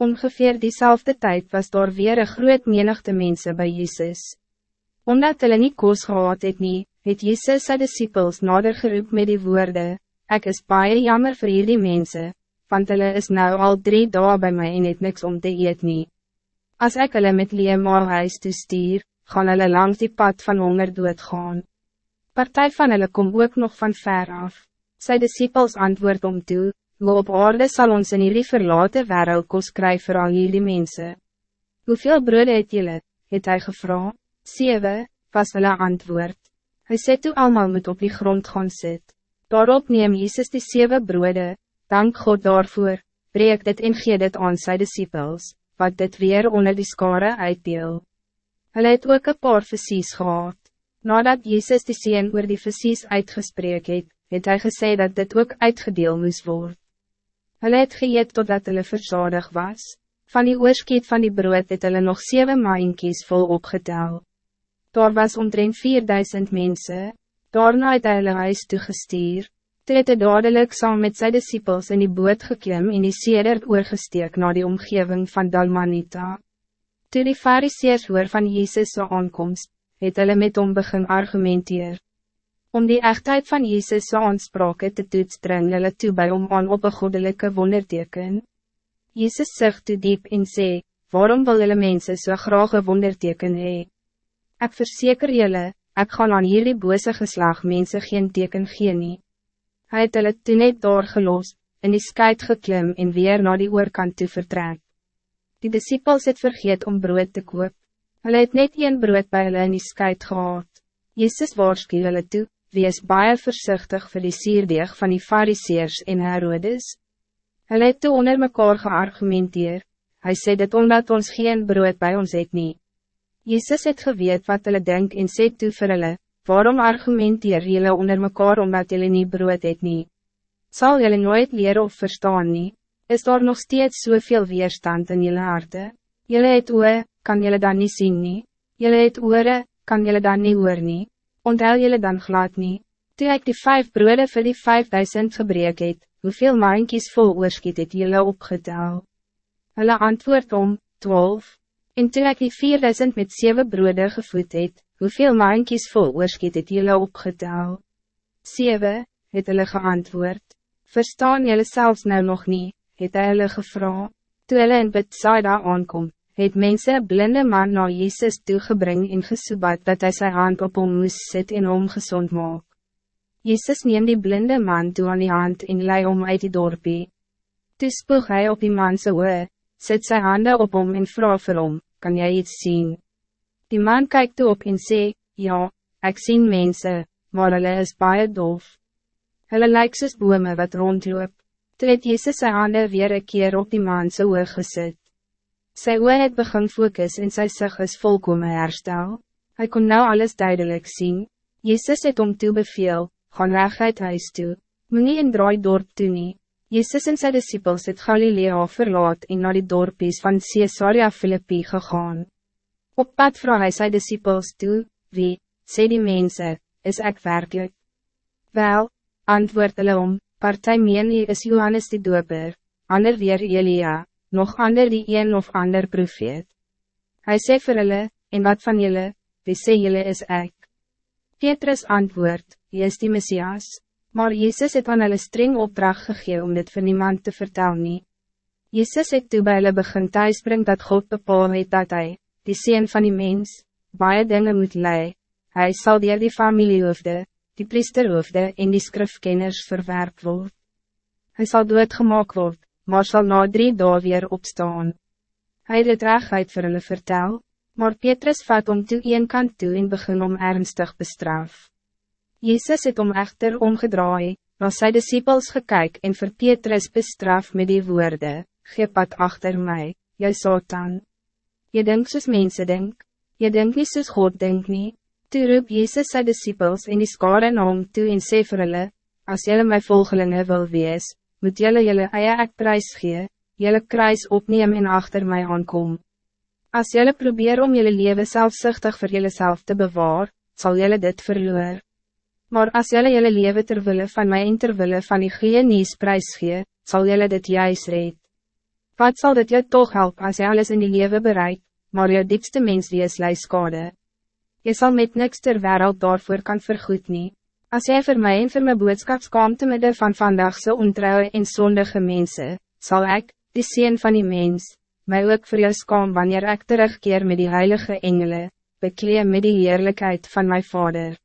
Ongeveer diezelfde tijd was daar weer een groot menigte mensen bij Jezus. Omdat hulle nie koos gehad het nie, het Jezus sy disciples nader geroep met die woorden: Ik is baie jammer voor jullie mensen, want hulle is nou al drie dagen bij mij en het niks om te eet nie. As ek hulle met leemaal huis toe stuur, gaan hulle langs die pad van honger doodgaan. Partij van hulle kom ook nog van ver af. Sy disciples antwoord om toe, hoe op aarde sal ons in jullie verlaten wereld kos kry vir al jullie mense. Hoeveel broode het jullie, het hy gevra? Sewe, was hulle antwoord. Hy sê toe allemaal moet op die grond gaan sit. Daarop neem Jezus die zeven broeden, dank God daarvoor, breek dit en gee dit aan sy disciples, wat dit weer onder die skare uitdeel. Hulle het ook een paar versies gehad. Nadat Jezus die sien oor die versies uitgesprek het, het hy gesê dat dit ook uitgedeel moes word. Hulle het geëet totdat hulle verzadig was. Van die oorskiet van die brood het hulle nog zeven maaienkies vol opgetel. Daar was omtrent 4000 mensen. Daarna het hy hulle huis toegestuur. Toe het hy dadelijk saam met sy disciples in die boot geklim en die sedert oorgesteek na die omgeving van Dalmanita. Toe die fariseers hoor van Jezus' aankomst, het hulle met hom begin argumenteer. Om die echtheid van Jezus' aansprake te toets dring hulle toe by hom aan op een goddelijke wonderteken. Jezus zegt toe diep en sê, waarom wil hulle mense so graag een wonderteken hee? Ik verzeker jullie, ik ga aan jullie bose geslag mensen geen teken gee nie. Hy het hulle toe net doorgeloos, in die skuit geklim en weer naar die oorkant toe vertrek. Die disciples het vergeet om brood te koop. Hulle het net een brood bij hulle in die skuit gehad. Jezus waarskie hulle toe, wees baie voorzichtig voor die sierdeeg van die fariseers en Herodes. Hulle het toe onder mekaar geargumenteer, hy sê dit omdat ons geen brood bij ons het nie. Jezus het geweet wat hulle denk en sê toe vir hulle, waarom argumenteer julle onder mekaar omdat julle nie brood het nie? Sal julle nooit leren of verstaan nie? Is daar nog steeds soveel weerstand in julle harte? Julle het oe, kan julle dan niet zien nie? Julle het oore, kan julle dan niet hoor nie? Onthou julle dan glad nie? Toe ek die vijf broede vir die vijfduisend gebreek het, hoeveel maankies vol oorskiet het julle opgetel? Hulle antwoord om, twaalf. En toe ek die 4000 met zeven broeder gevoed het, hoeveel maankies vol oorskiet het jylle opgetel? Zeven, het hulle geantwoord. Verstaan jylle zelfs nou nog niet, het hy hulle gevra. Toe hulle in Bethsaida aankom, het mense een blinde man na Jezus toegebring en gesoebat dat hij zijn hand op hom moes sit en hom gezond maak. Jezus neem die blinde man toe aan die hand en lei om uit die dorpie. Toe spoeg hy op die manse oor, sit sy hande op hom en vraag vir hom, kan jij iets zien? Die man kijkt toe op en sê, ja, ik zie mensen, maar hulle is baie doof. Hulle lyk soos bome wat rondloop. Toe het Jezus sy hande weer een keer op die man sy oog gesit. Sy oog het begin focus en sy sig is volkome herstel. Hij kon nou alles duidelijk zien. Jezus het om toe beveel, gaan weg uit huis toe. Moet nie in draai dorp toe nie. Jezus en zijn disciples het Galilea verlaat en naar die dorpies van Caesarea Philippi gegaan. Op pad vraag hy sy disciples toe, wie, sê die mense, is ek werkelijk? Wel, antwoord hulle om, partij meen is Johannes die doper, ander weer Elia, nog ander die een of ander profeet. Hij sê vir hulle, en wat van julle, wie sê julle is ek? Petrus antwoord, jy is die Messias. Maar Jezus het aan hulle streng opdracht gegee om dit vir niemand te vertellen. nie. Jezus het toe by hulle begin thuisbring dat God bepaal het dat hij, die Seen van die mens, baie dinge moet lei. Hij zal dier die familiehoofde, die priesterhoofde en die skrifkenners verwerp word. Hij zal doodgemaak word, maar zal na drie dagen weer opstaan. Hij het het rechtheid vir hulle vertel, maar Petrus vat om toe een kant toe en begin om ernstig bestraf. Jezus het om echter omgedraai, na sy disciples gekyk en vir Petrus bestraf met die woorden: Gee pad achter mij, jy Satan. Je denkt soos mense denk, je denkt niet soos God denk nie. Toe roep Jezus sy disciples in die skare na hom toe en sê vir hulle, as jylle my volgelinge wil wees, moet jylle jylle eie ek prijs gee, jylle kruis opneem en achter mij aankom. Als jylle probeer om jylle leven zelfzuchtig voor jylle te bewaar, zal jylle dit verloor. Maar als jullie jullie leven terwille van mij en terwille van die genies prijs gee, sal jullie dit juist red. Wat zal dit jou toch helpen als je alles in die leven bereikt, maar jou diepste mens wie is skade? Je zal met niks ter wereld daarvoor kan vergoed nie. Als jij voor mij en voor mijn boodschap komt te midden van vandagse ontrouwe en zondige mensen, zal ik, die zien van die mens, mij ook voor jou skaam wanneer ik terugkeer met die heilige engelen, bekleed met die heerlijkheid van mijn vader.